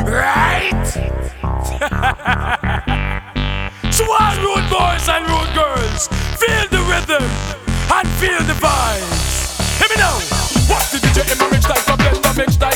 Right? so all rude boys and rude girls, feel the rhythm and feel the vibes. Hear me now. What did you in my mix like? Forget the mix like.